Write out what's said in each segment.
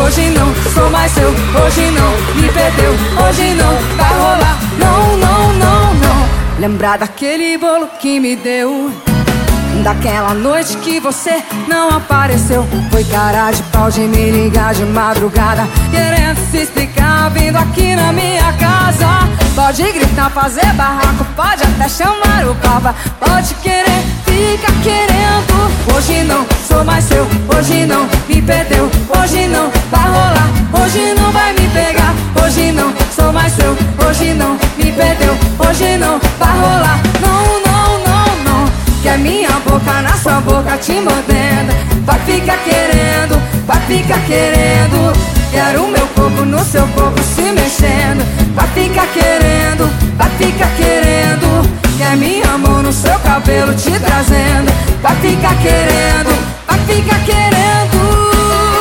Hoje não sou mais seu, hoje não me perdeu, hoje não vai rolar. Não, não, não, não. Lembrar daquele bolo que me deu. Daquela noite que você não apareceu Foi cara de pau de me ligar de madrugada Querendo se explicar, vindo aqui na minha casa Pode gritar, fazer barraco, pode até chamar o papa Pode querer, fica querendo Hoje não sou mais seu, hoje não Hoje não vai rolar, não, não, não, não. Quer minha boca na sua boca te mordendo. Vai ficar querendo, vai ficar querendo. Quero meu corpo no seu corpo se mexendo. Vai ficar querendo, vai ficar querendo. Quer minha mão no seu cabelo te trazendo. Vai ficar querendo, vai ficar querendo.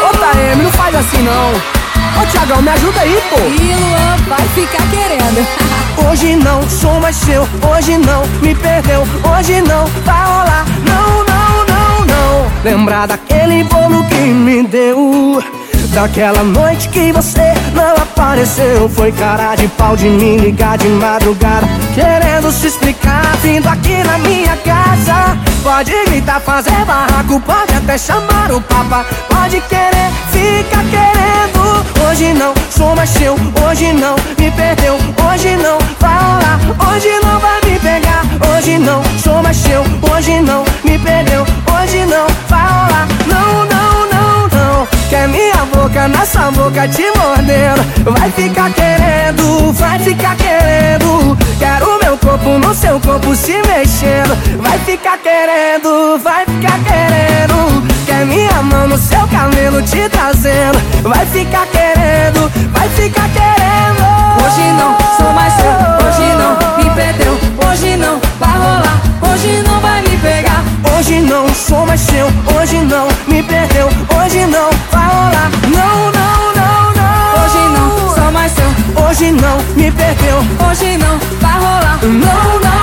Ô não faz assim não Ô Tiagão, me ajuda aí, pô. E Luan vai ficar querendo. Hoje não sou mais seu, hoje não me perdeu Hoje não vai rolar, não, não, não, não. Lembrar daquele bolo que me deu? Daquela noite que você não apareceu. Foi cara de pau de me ligar de madrugada Querendo se explicar, vindo aqui na minha casa Pode gritar, fazer barraco, pode até chamar o papa. Pode querer, fica querendo Hoje mais seu, hoje não me perdeu Hoje não vai rolar, hoje não vai me pegar Hoje não sou mais seu, hoje não me perdeu Hoje não vai rolar, não, não, não, não Quer minha boca na sua boca te mordendo Vai ficar querendo, vai ficar querendo Quero meu corpo no seu corpo se mexendo Vai ficar querendo, vai ficar querendo Quer minha mão no seu cabelo te trazendo Vai ficar querendo, vai ficar querendo. Hoje não sou mais seu, hoje não me perdeu. Hoje não vai rolar, hoje não vai me pegar. Hoje não sou mais seu, hoje não me perdeu. Hoje não vai rolar, não, não, não, não. Hoje não sou mais seu, Hoje não me perdeu. Hoje não vai rolar. Não, não